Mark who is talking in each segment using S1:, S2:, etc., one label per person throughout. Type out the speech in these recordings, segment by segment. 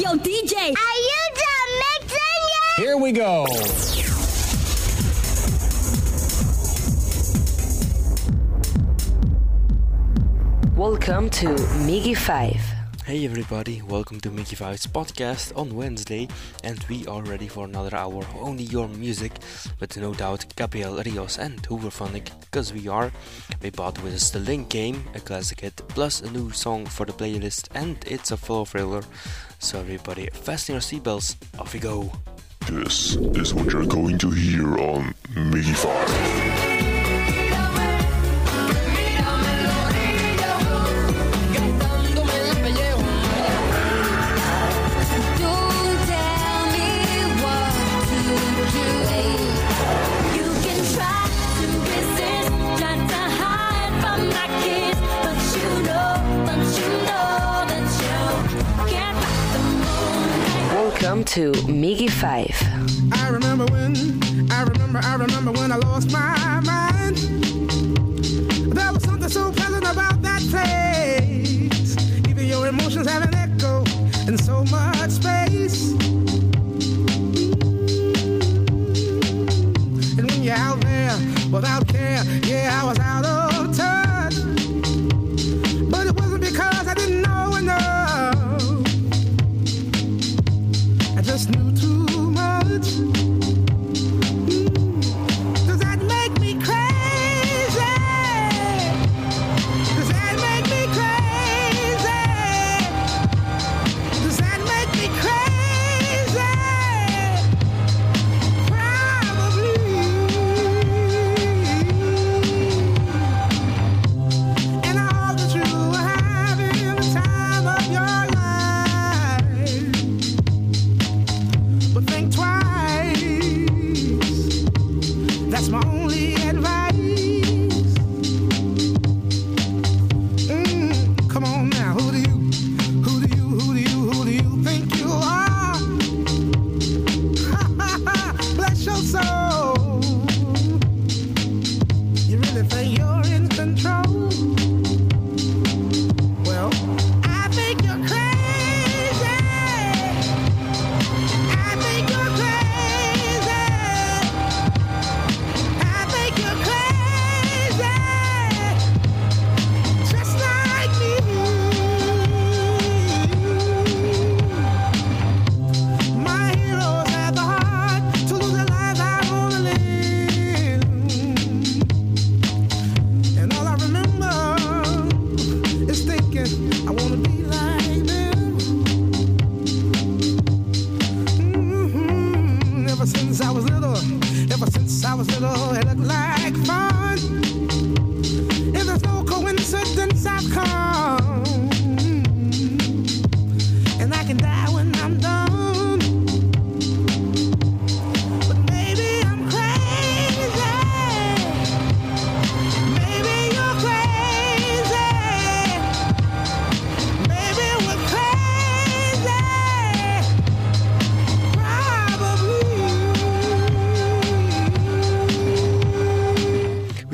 S1: Yo, DJ,
S2: are you done mixing yet?
S3: Here we go.
S4: Welcome to Miggy 5.
S5: Hey everybody, welcome to Miggy Five's podcast on Wednesday, and we are ready for another hour only your music, but no doubt Gabriel Rios and Hooverphonic, because we are. We bought with us the Link game, a classic hit, plus a new song for the playlist, and it's a full thriller. So everybody, fasten your seatbelts, off we go.
S6: This is what you're going to hear on
S1: Miggy Five.
S4: Welcome to Miggy Five.
S7: I remember when, I remember, I remember when I lost my mind. There was something so pleasant about that place. Even your emotions have an echo in so much space. And when you're out there without care, yeah, I was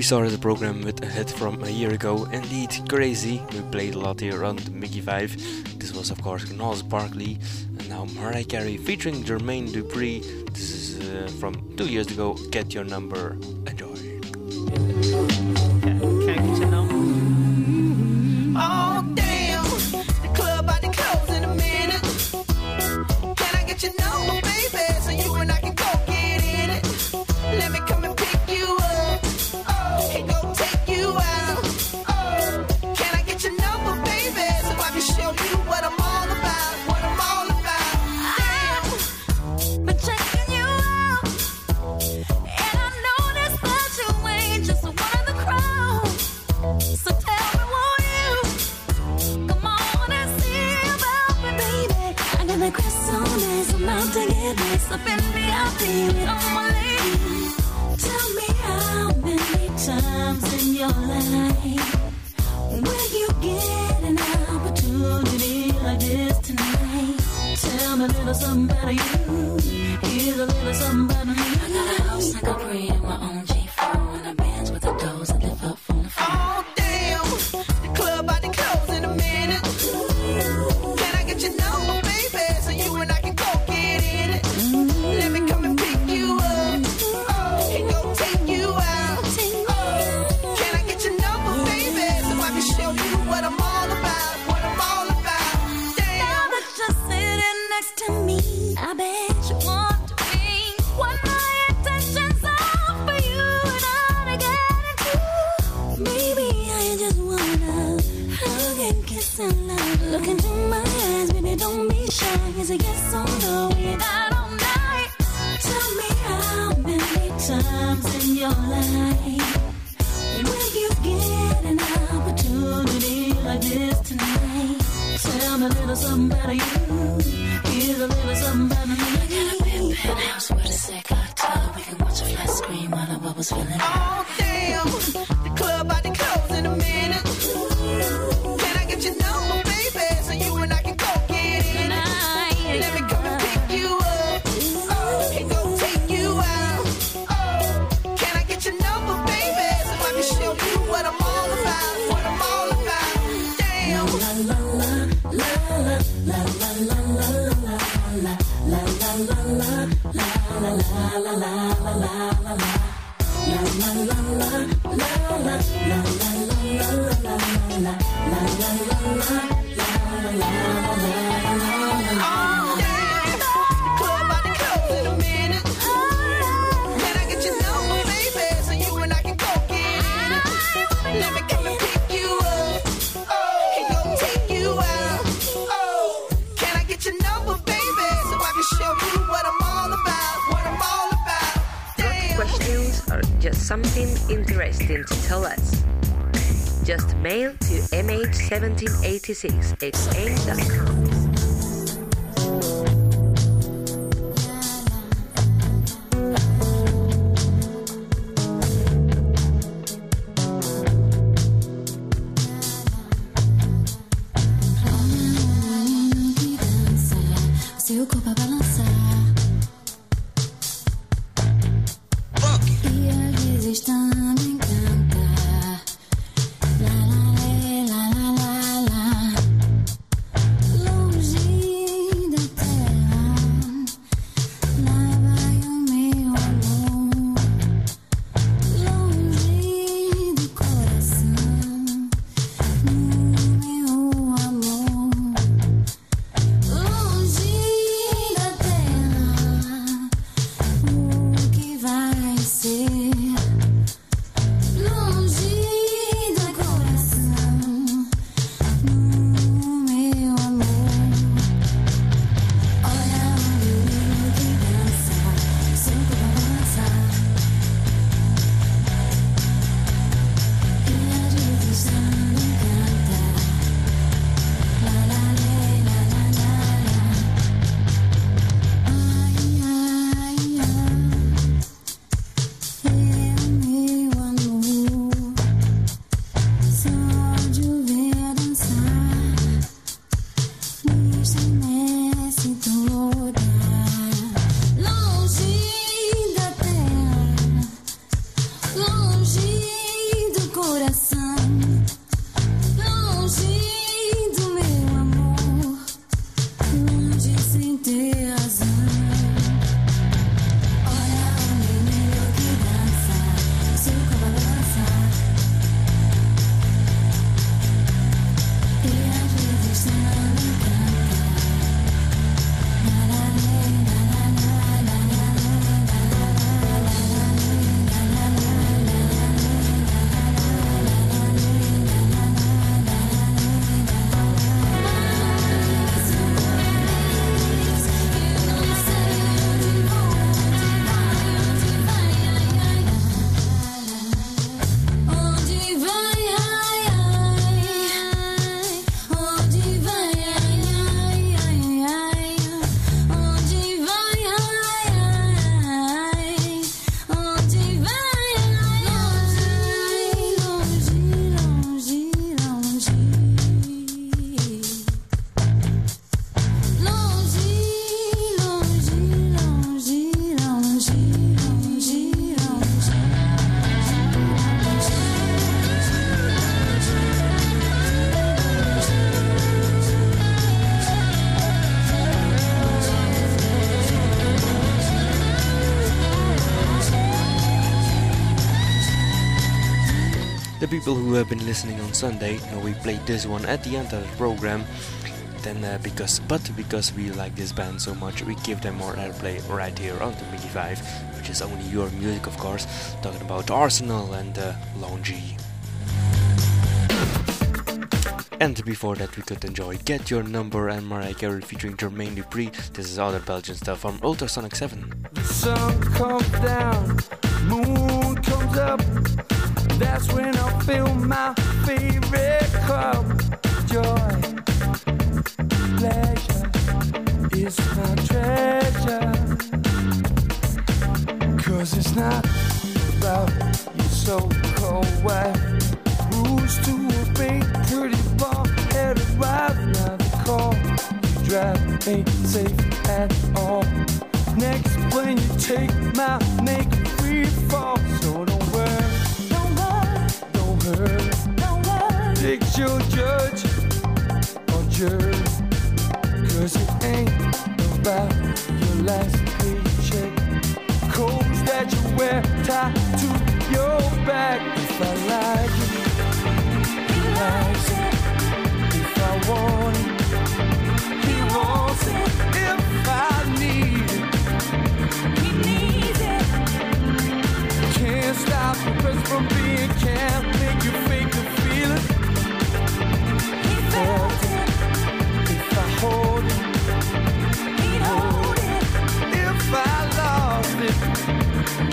S5: started the program with a hit from a year ago, indeed Crazy. We played a lot here on the Miggy 5. This was, of course, Gnarls Barkley, and now Mariah Carey featuring Jermaine Dupri. This is uh, from two years ago, Get Your Number. Enjoy.
S1: Is it yes or no? We got all night. Tell me how many times in your life will you get an opportunity like this tonight? Tell me a little something about you. Here's a little something about me. I got a big penthouse with a second tub. We can watch a flat screen while the bubbles filling up.
S8: Oh, damn. The club about to close
S9: 1786xm.com. people who have been listening on Sunday know we played this one at the end of the program. Then, uh, because but because we like this band so much, we give them more airplay right here on the Miggy Five, which is only your music, of course. Talking about Arsenal and uh, Longee.
S5: And before that, we could enjoy Get Your Number and Mariah Carey featuring Jermaine Dupri. This is other Belgian stuff from Ultrasonic 7.
S3: The sun comes down, moon comes up. That's when I feel my favorite cup. Joy, pleasure is my treasure. Cause it's not about your so cold wife. Rules to obey, pretty ball headed wife. Now the car you drive ain't safe at all. Next, when you take my make free fall. So don't Fix your judge or jury. Cause it ain't about your last paycheck. That you wear tied to your back. If I he. If I want it, he wants it. Can't stop the press from being, can't make you fake the feeling. He felt it. If I hold it, he'd hold it. If I lost it,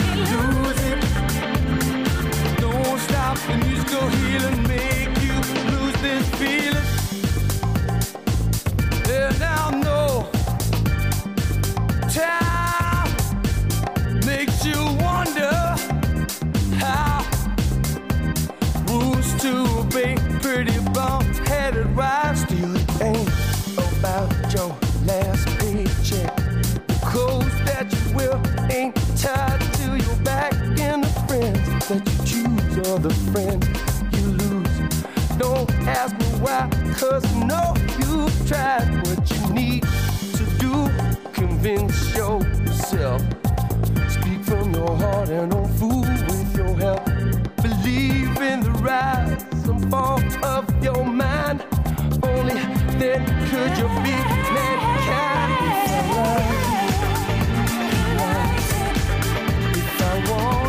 S3: he'd lose it. Don't stop the musical healing, make you lose this feeling. And now know bum headed wives still it ain't about your last paycheck. The clothes that you wear ain't tied to your back and the friends that you choose are the friends you lose. Don't ask me why cause I know you've tried what you need to do. Convince yourself. Speak from your heart and don't fool with your help. Believe in the and fall of your mind. Only then could you be mankind. If I love want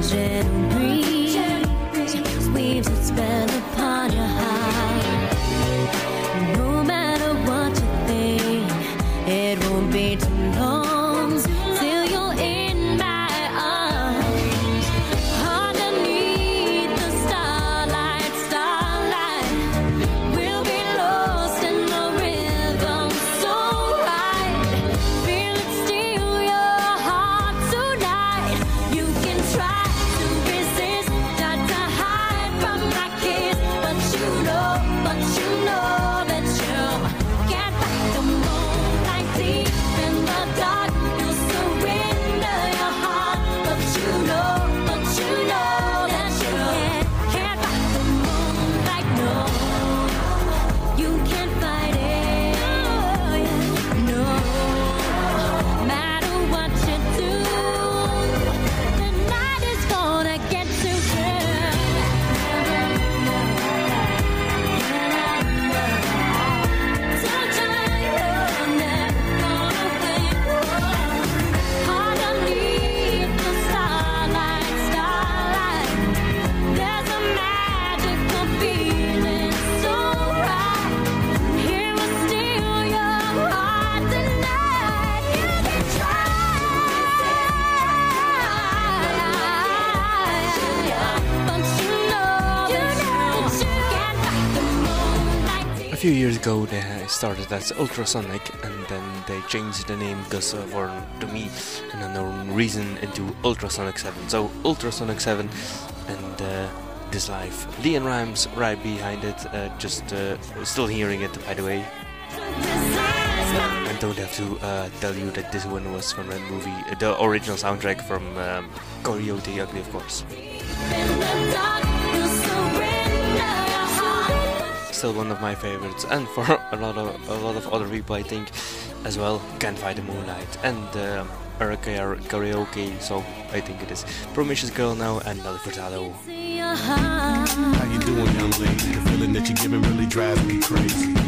S1: Once
S5: started as Ultrasonic and then they changed the name because uh, for to me an unknown reason into Ultrasonic 7. So Ultrasonic 7 and uh, this live. LeAnn Rimes right behind it, uh, just uh, still hearing it by the way. I don't have to uh, tell you that this one was from that movie, the original soundtrack from um, Coyote Ugly, of course. Still one of my favorites, and for a lot of a lot of other people, I think, as well. Can't Fight the Moonlight and uh, Karaoke, so I think it is Promiscuous Girl now and Nelly Furtado.
S10: How you doing, young lady? The feeling that you're giving really drives me crazy.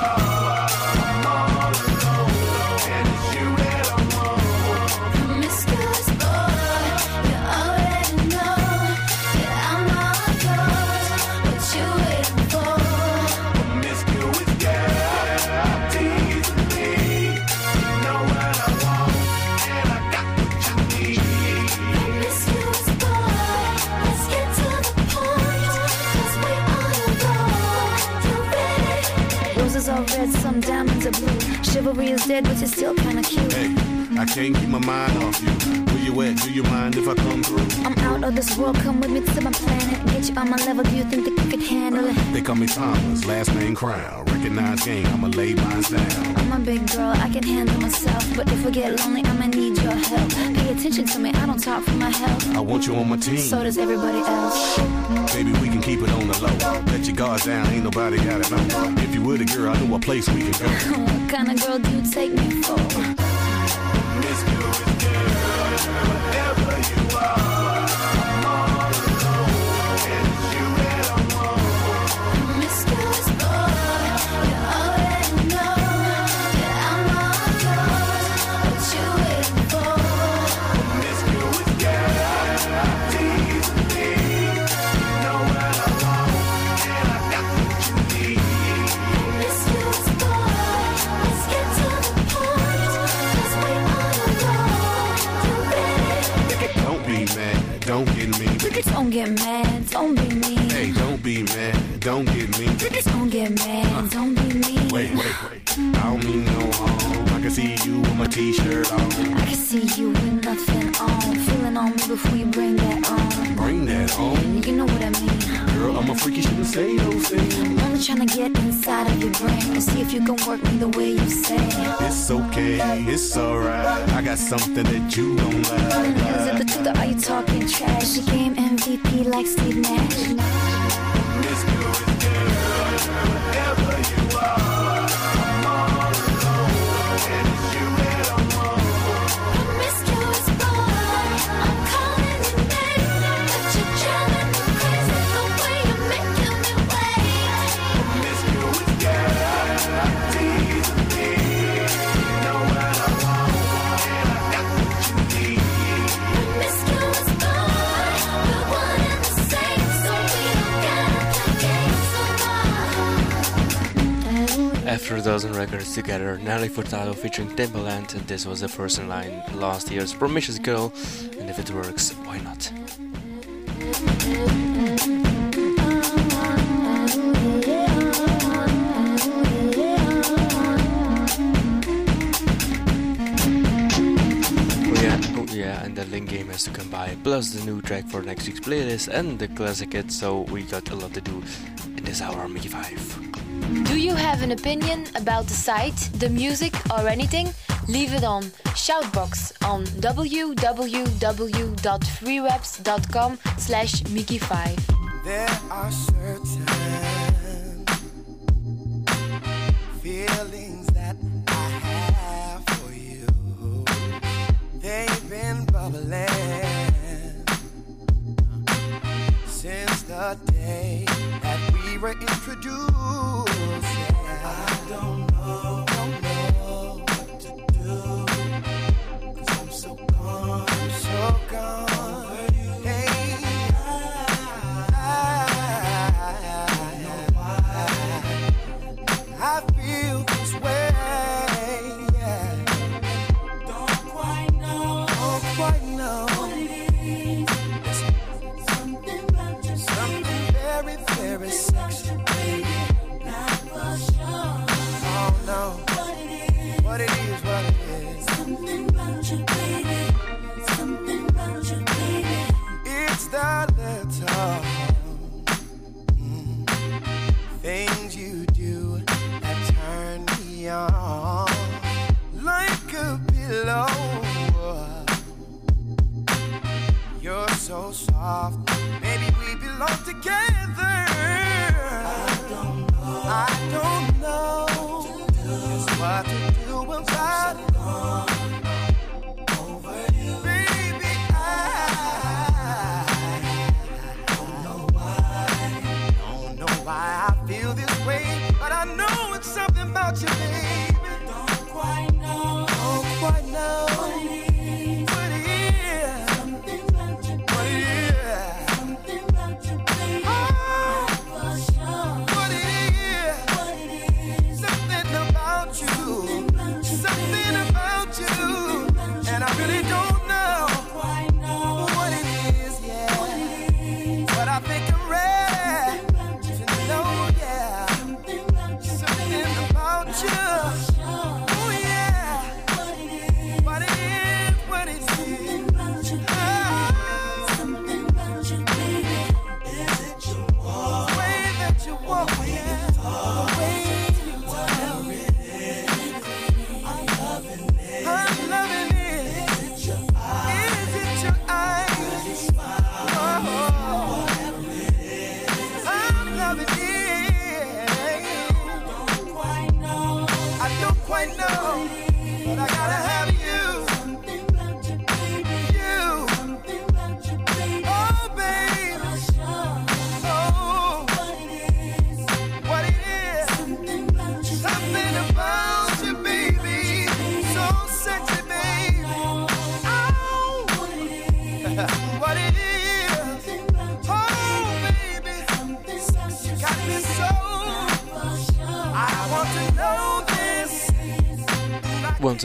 S10: Whatever
S11: red, some diamonds are blue. Chivalry is dead, but you're still kinda cute.
S10: Hey, I can't keep my mind off you. Where you at? Do you mind if I come through?
S11: I'm out of this world, come with me to my planet. Get you on my level, do you think that you could handle it?
S10: They call me Thomas, last name Crown. Recognize game, I'ma lay mine down.
S11: I'm a big girl, I can handle myself. But if I get lonely, I'ma need your help. Pay attention to me, I don't talk for my health.
S10: I want you on my team.
S11: So does everybody else.
S10: Baby, we can keep it on the low. Let your guards down, ain't nobody got it know. Were the girl, I know a place we can go.
S11: What kind of girl do you take me for?
S10: Don't get
S11: mad, don't be mean.
S10: Hey, don't be mad, don't get me.
S11: Don't get mad, don't be mean.
S10: Wait, wait, wait. I don't mean no harm. I can see you with my t-shirt on.
S11: I can see you with nothing on. Feeling on me before you bring that on.
S10: Bring that on.
S11: You know what I mean.
S10: Girl, I'm a freak, you shouldn't say those things.
S11: I'm only trying to get inside of your brain and see if you can work me the way you say.
S10: It's okay, it's alright. I got something that you don't like.
S11: the are you talking trash? You game MVP like Steve Nash.
S5: After a dozen records together, Nelly Furtado featuring Timbaland, and this was the first in line last year's Promiscuous Girl, and if it works, why not? Oh yeah, oh yeah, and the link game has to come by, plus the new track for next week's playlist and the classic hit, so we got a lot to do in this hour, Miggy 5.
S12: Do you have an opinion about the site, the music, or anything? Leave it on Shoutbox on www.freewebs.com slash Miggy5.
S13: There are certain feelings that I have for you. They've been bubbling since the day were introduced. I don't know, what to do. Cause I'm so gone, I'm so gone.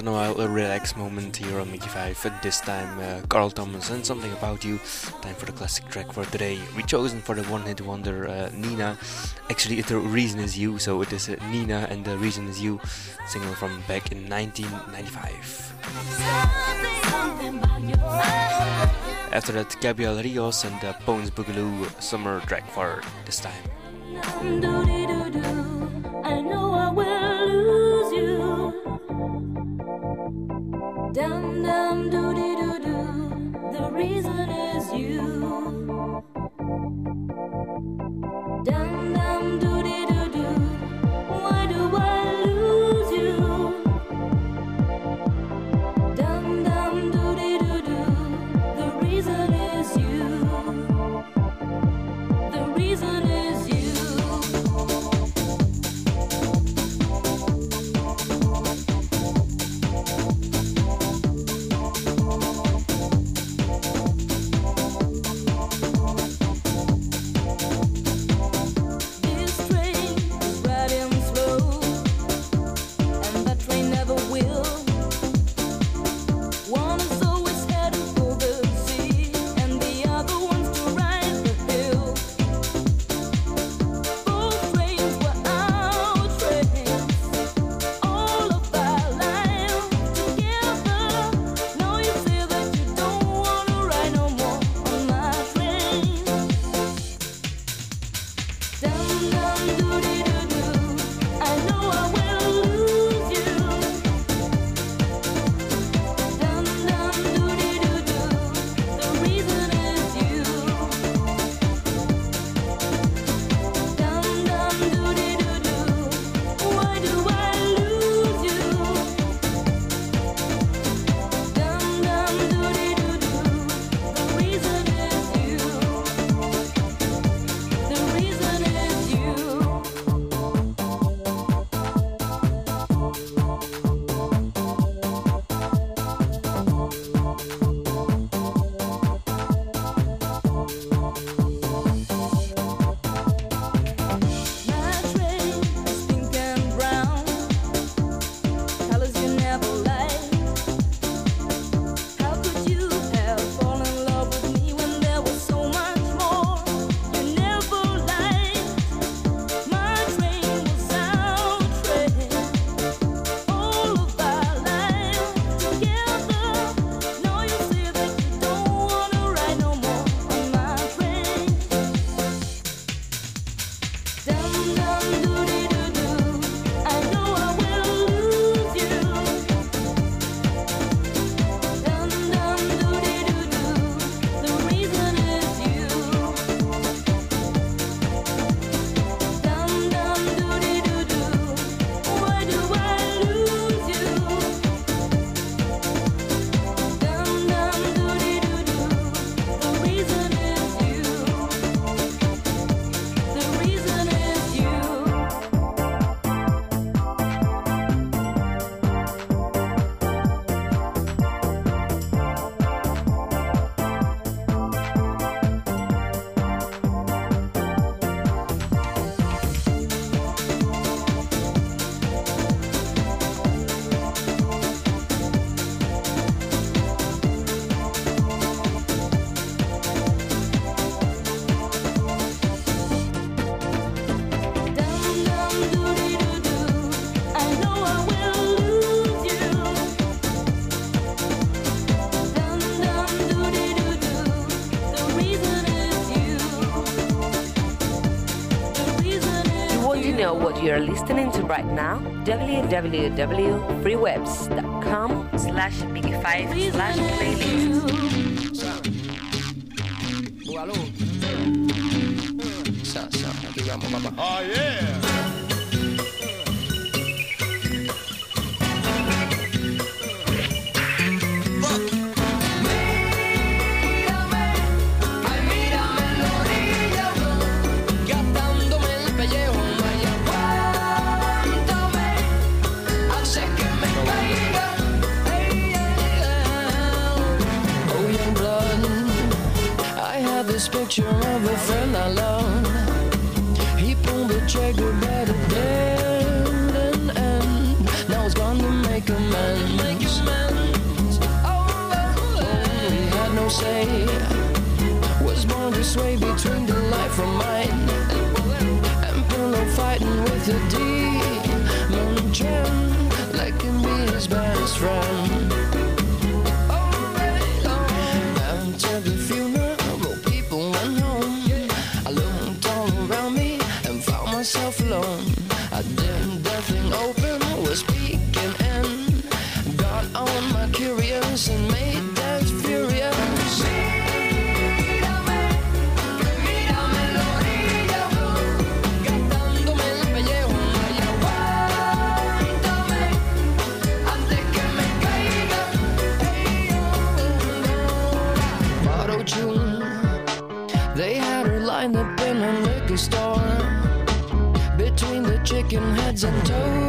S5: in a while a relaxed moment here on Miggy 5 and this time. Uh, Carl Thomas and Something About You. Time for the classic track for today we chosen for the one hit wonder uh, Nina. Actually the reason is you so it is uh, Nina and the reason is you. Single from back in 1995 after that Gabriel Rios and the Bones Boogaloo summer track for this time.
S4: right now, www.freewebs.com slash big five slash playlist.
S14: Oh, yeah.
S15: best friend. and do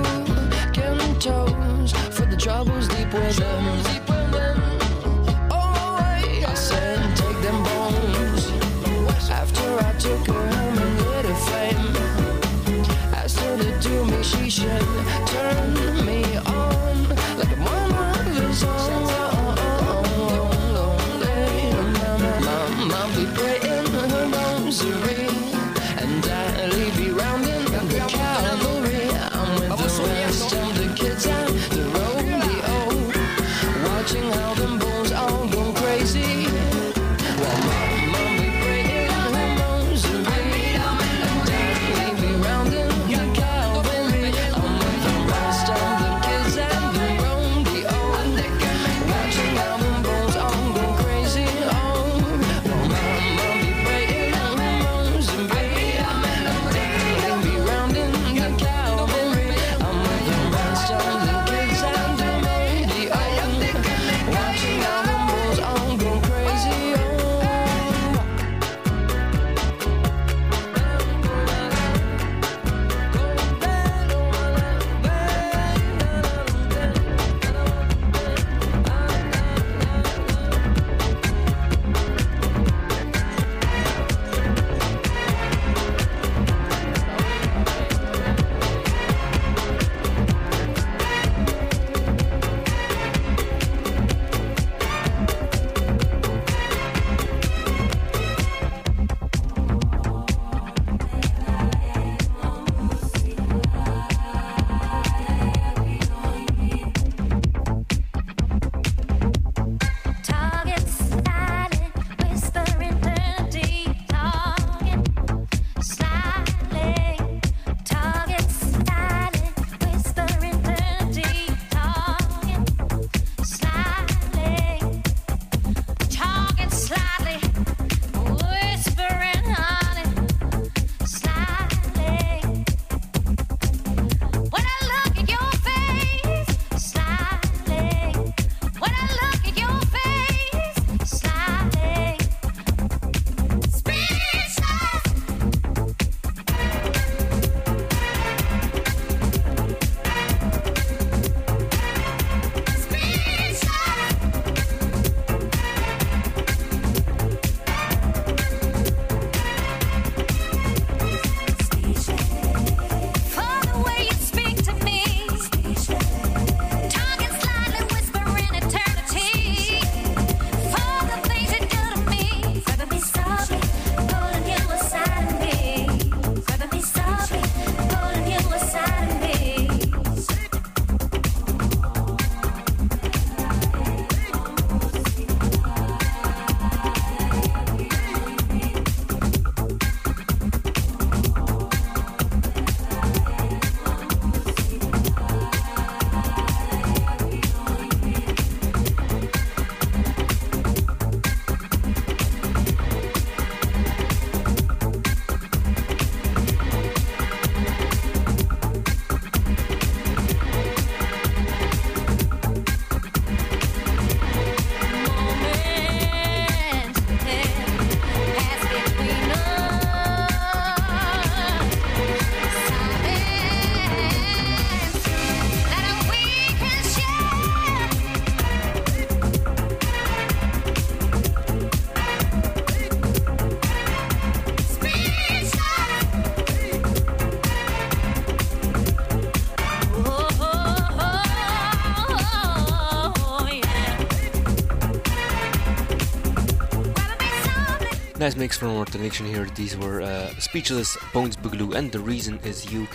S5: Nice mix from our Connection here. These were uh, Speechless, Bones Boogaloo, and The Reason Is You.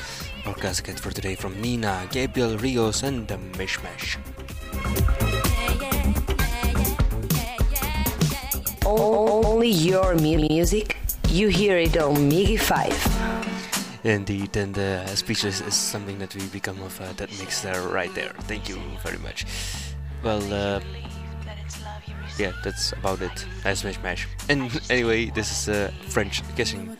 S5: Our casket for today from Nina, Gabriel Rios, and The Mishmash.
S4: Only your music, you hear it on Miggy 5.
S5: Indeed, and uh, Speechless is something that we become of uh, that mix there, right there. Thank you very much. Well, uh, yeah, that's about it. Nice mishmash. And anyway, this is a French
S16: guessing.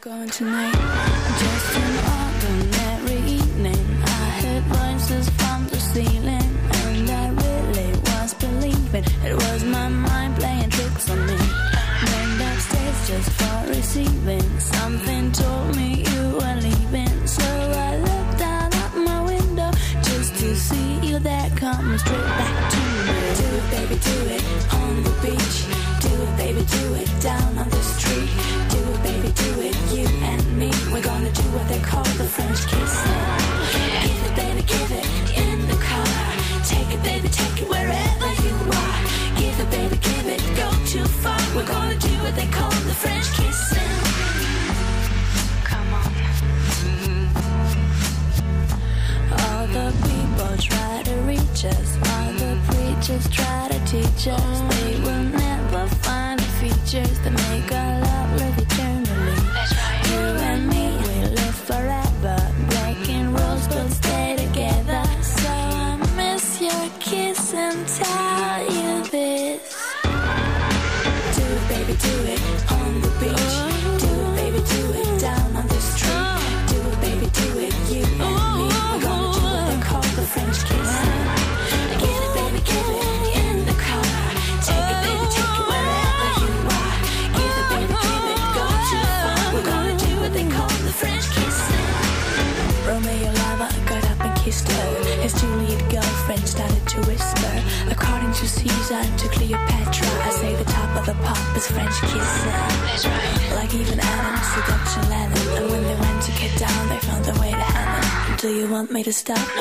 S16: to stop.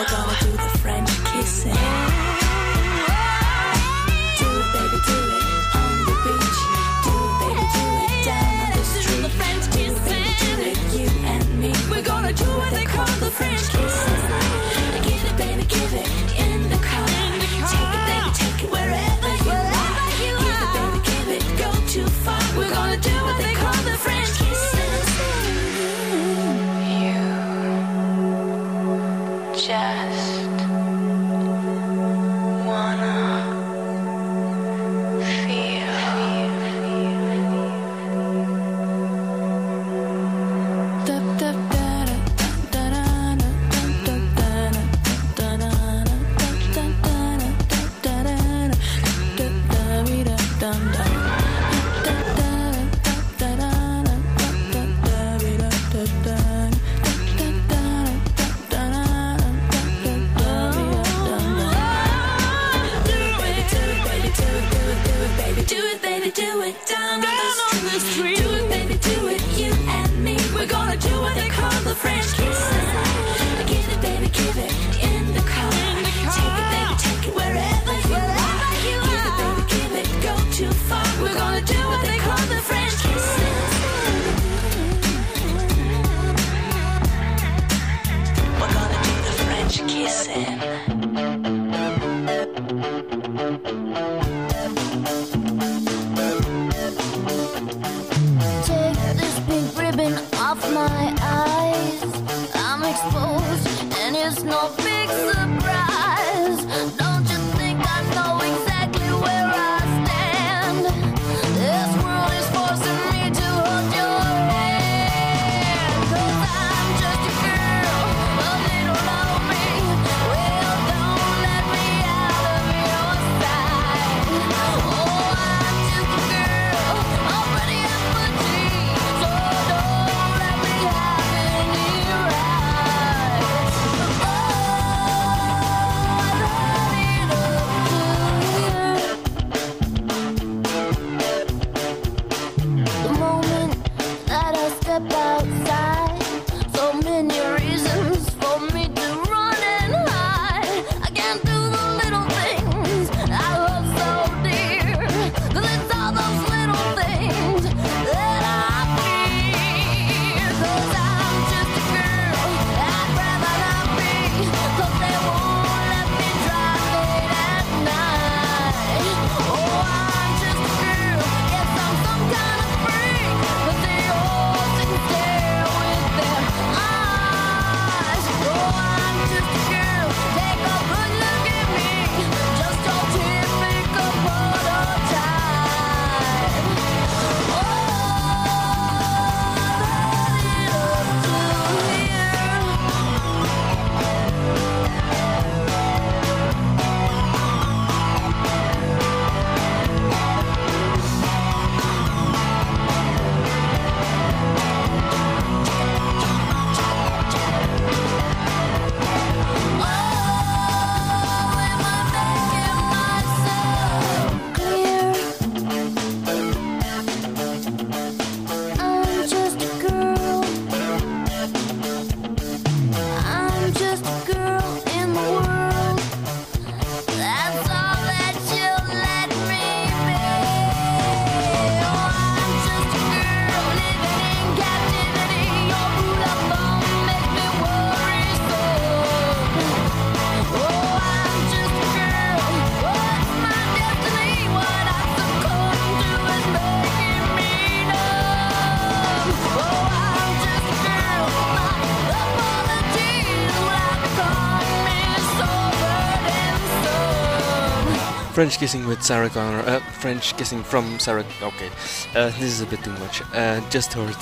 S16: French kissing
S17: with Sarah Connor. Uh, French kissing from Sarah. Okay, uh, this is a bit too much. Uh, just heard,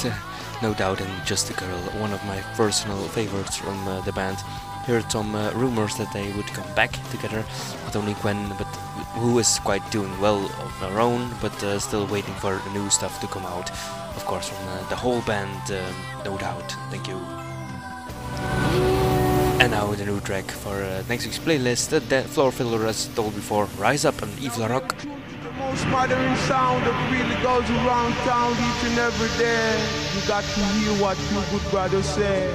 S17: no doubt, and just a girl. One of my personal favorites from uh, the band. Heard some uh, rumors that they would come back together, not only Gwen, but who is quite doing well on her own, but uh, still waiting for new stuff to come out. Of course, from the whole band, um, no doubt. Thank you. And now the new track for uh, next week's playlist, uh, the floor filler as told before, Rise Up and Yves Larock.
S3: The most modern sound that really goes around town each and every day. You got to hear what two good brothers say.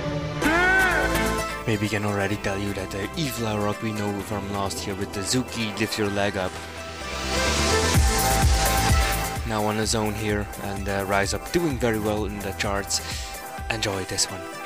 S17: Maybe I can already tell you that the Yves Larock we know from last year with the Zuki Lift Your Leg Up. Now on his own here and uh, Rise Up doing very well in the charts. Enjoy this one.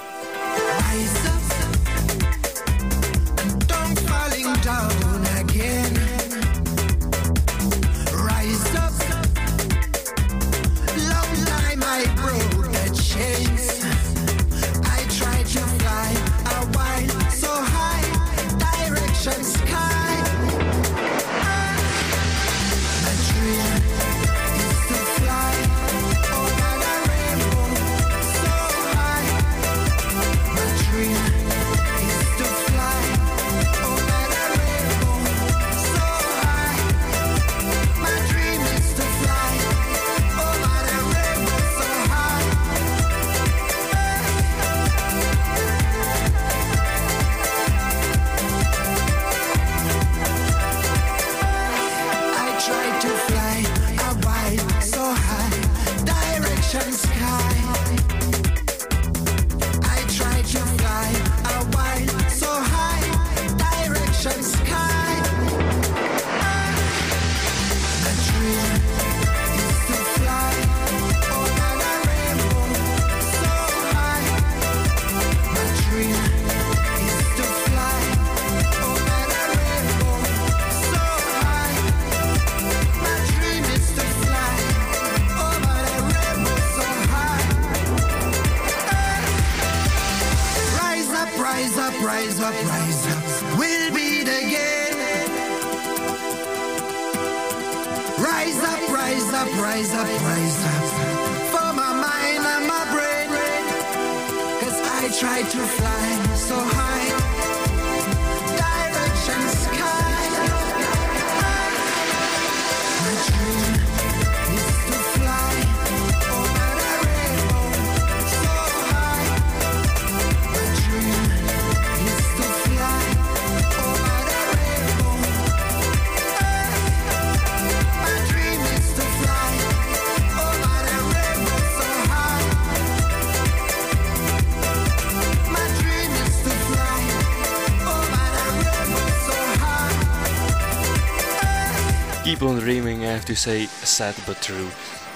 S17: Keep on dreaming, I have to say, sad but true.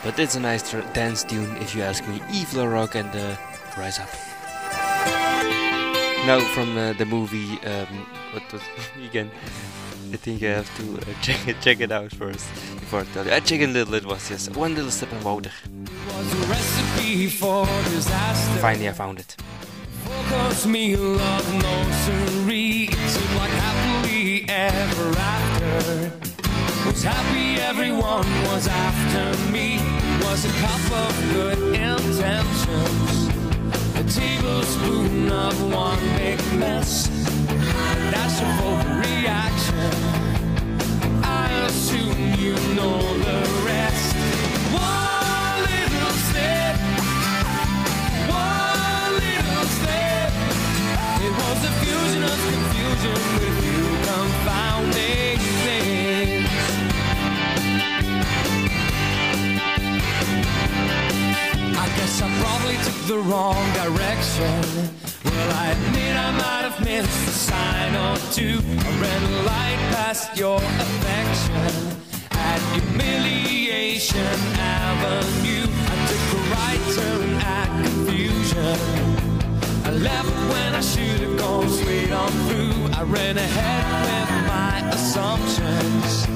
S17: But it's a nice dance tune if you ask me. Yves Rock and uh, Rise Up. Now from uh, the movie, um, what was again? I think I have to uh, check it, check it out first before I tell you. I Chicken Little it was, yes. One little step and water. Finally I found it.
S15: Focus me love. It like happily ever after. Was happy everyone was after me. Was a cup of good intentions. A tablespoon of one big mess. A dash of overreaction. I assume you know the rest. One little step. One little step. It was a fusion of confusion I probably took the wrong direction. Well, I admit I might have missed a sign or two. A red light past your affection at Humiliation Avenue. I took a right turn at confusion. I left when I should have gone straight on through. I ran ahead with my assumptions.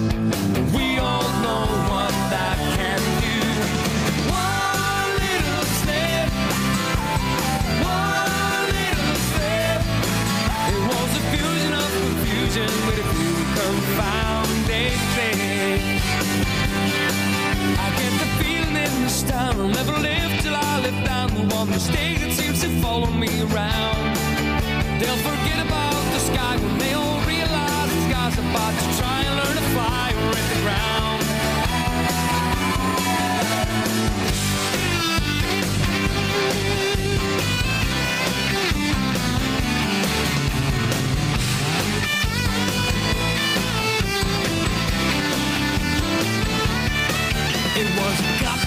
S15: I get the feeling in this town I'll never live till I live down the one mistake that seems to follow me around. They'll forget about the sky when they all realize the sky's about to try and learn to fly or hit the ground.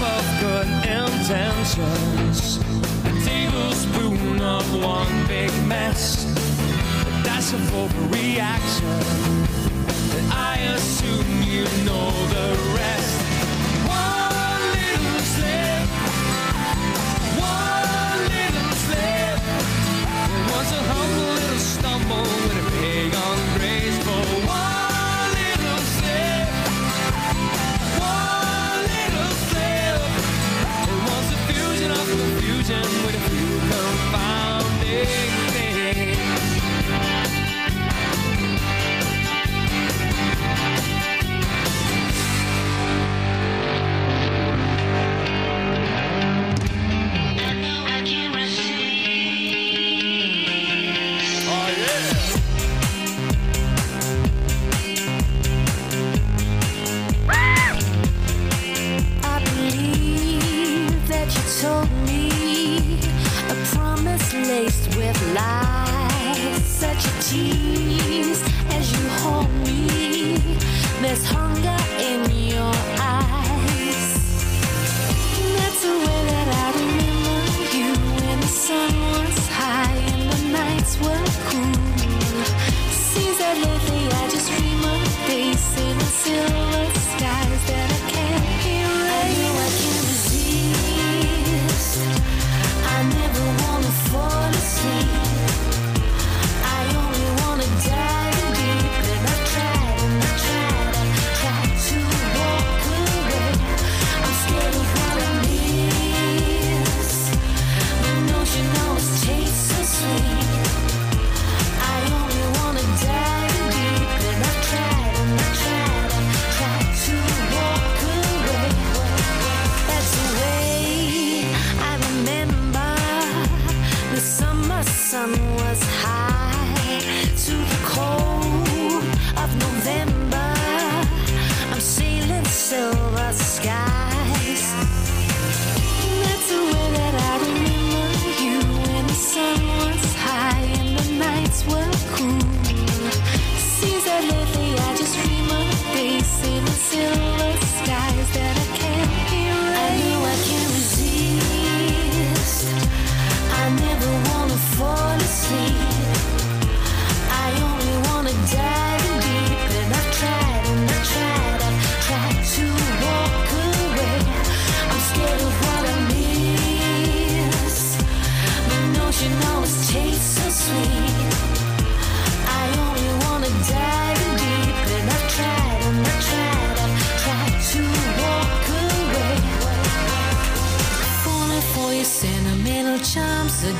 S15: Of good intentions, a tablespoon of one big mess. A dash of overreaction. I assume you know the rest.
S1: Nights cool. That lately I just dream of days in the silver skies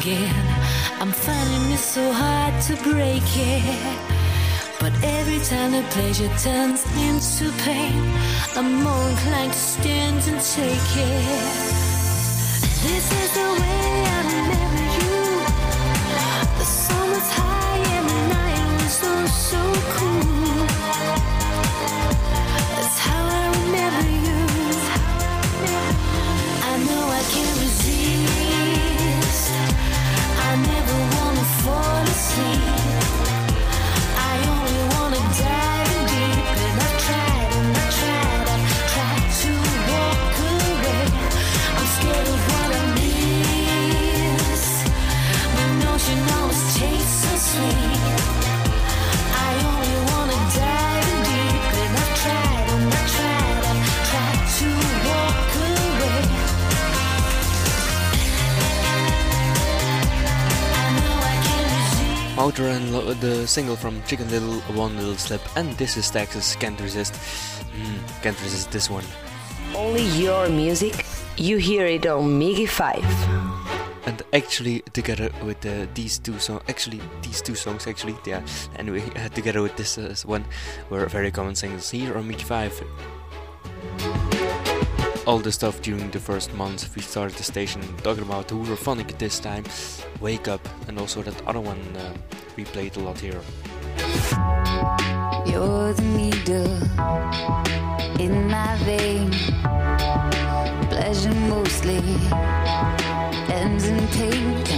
S1: again. I'm finding it so hard to break it. But every time the pleasure turns into pain, I'm more inclined to stand and take it. This is the way I remember you. The sun was high and the night was so, so cool. Resist.
S5: Outer and lo- the single from Chicken Little, One Little Slip, and this is Texas. Can't resist. Mm, can't resist this one.
S4: Only your music, you hear it on Miggy 5.
S5: And actually, together with uh, these two songs, actually these two songs, actually, yeah. Anyway, uh, together with this uh, one, were very common singles here on Miggy Five. All the stuff during the first months we started the station talking about Hooverphonic this time, Wake Up, and also that other one uh, we played a lot here.
S9: You're the needle in my vein. Pleasure mostly ends in pain.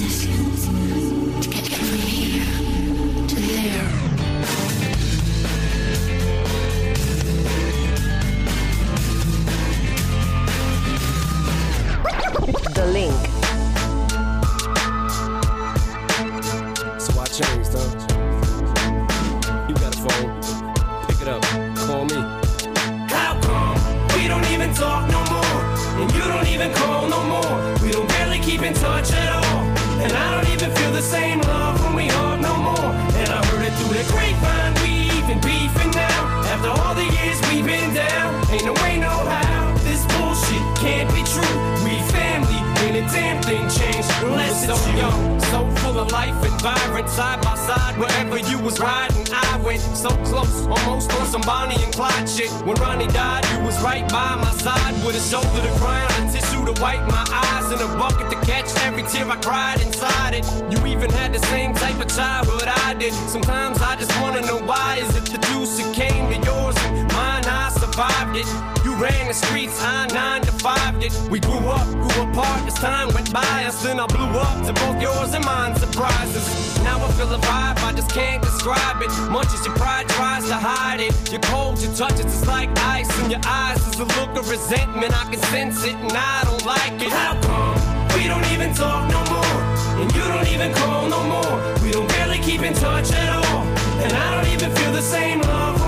S18: so young, so full of life and vibrant, side by side. Wherever you was riding, I went so close, almost on some Bonnie and Clyde shit. When Ronnie died, you was right by my side with a shoulder to cry on, a tissue to wipe my eyes, and a bucket to catch every tear I cried inside it. You even had the same type of childhood I did. Sometimes I just wanna know why is it the deuce that came to yours and mine? I survived it. Ran the streets, I nine to five it. We grew up, grew apart as time went by us. Then I blew up to both yours and mine surprises. Now I feel a vibe, I just can't describe it. Much as your pride tries to hide it. You're cold, your touch it, it's like ice in your eyes. There's a look of resentment, I can sense it, and I don't like it.
S14: How come we don't even talk no more. And you don't even call no more. We don't barely keep in touch at all. And I don't even feel the same love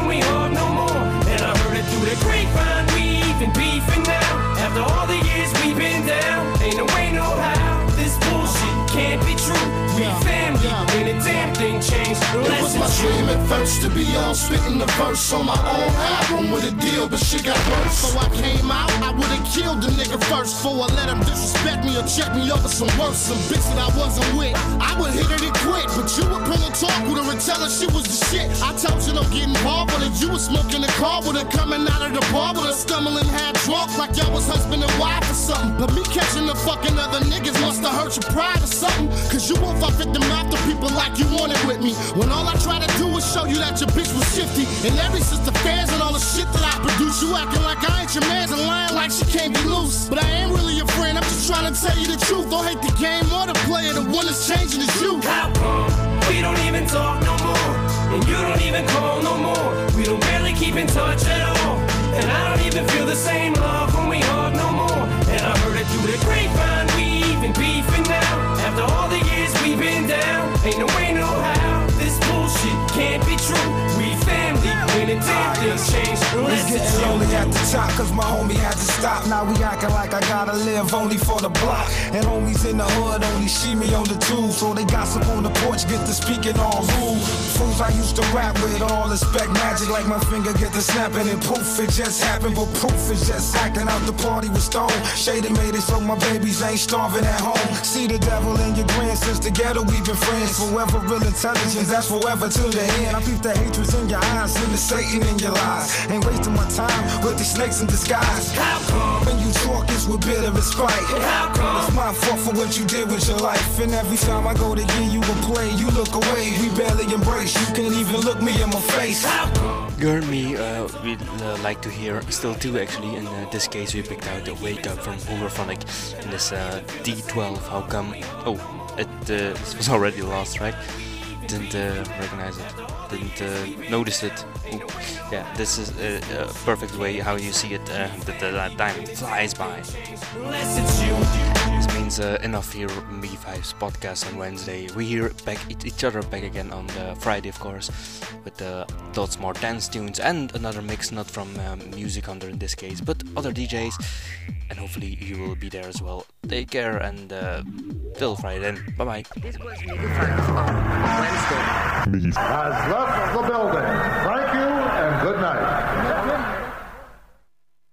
S14: After all the years we've been down,
S10: It was my dream at first to be on spitting the verse on my own album with a deal, but shit got worse. So I came out, I would've killed the nigga first before I let him disrespect me or check me over some worse. Some bitch that I wasn't with, I would hit it and quit. But you would pull a talk with her and tell her she was the shit. I told you don't get involved with her. You was smoking the car with her, coming out of the bar with her, stumbling half drunk like y'all was husband and wife or something. But me catching the fucking other niggas must've hurt your pride or something. Cause you won't fuck the mouth to people like you wanted with me. When all I try to do is show you that your bitch was shifty. And every sister fans and all the shit that I produce, you acting like I ain't your man's and lying like she can't be loose. But I ain't really your friend, I'm just trying to tell you the truth. Don't hate the game or the player, the one that's changing is you.
S14: How come we don't even talk no more? And you don't even call no more. We don't barely keep in touch at all. And I don't even feel the same love you.
S19: lonely at the top, cause my homie had to stop. Now we acting like I gotta live only for the block. And homies in the hood only see me on the tube. So they gossip on the porch, get to speaking all rude. Fools I used to rap with, all expect magic like my finger get to snapping. And poof, it just happened. But proof is just acting out the party with Stone. Shady made it so my babies ain't starving at home. See the devil in your grand since the ghetto, we've been friends. Forever real intelligence, that's forever to the end. I peep the hatred in your eyes and the Satan in your lies. Ain't wasting my time with these snakes in disguise.
S14: How come?
S19: When you talk, it's with bitter and spite.
S14: How come?
S19: It's my fault for what you did with your life. And every time I go to give you a play, you look away. We barely embrace. You can't even look me in my face.
S14: How come?
S5: You and me, uh, we'd uh, like to hear still two actually. In uh, this case, we picked out the Wake Up from Hooverphonic in this uh, D12. How come? Oh, it uh, this was already the last track. Didn't uh, recognize it. Didn't uh, notice it. Ooh. Yeah, this is a, a perfect way how you see it. Uh, that the that time flies by.
S14: Unless it's you.
S5: This means uh, enough here, Miggy Five's podcast on Wednesday. We hear back each each other back again on the Friday, of course, with uh, lots more dance tunes and another mix, not from um, Music Hunter in this case, but other DJs. And hopefully you will be there as well. Take care and uh, till Friday then. Bye bye.
S4: This was Miggy Five on Wednesday.
S20: Has left the building. Thank you and good night.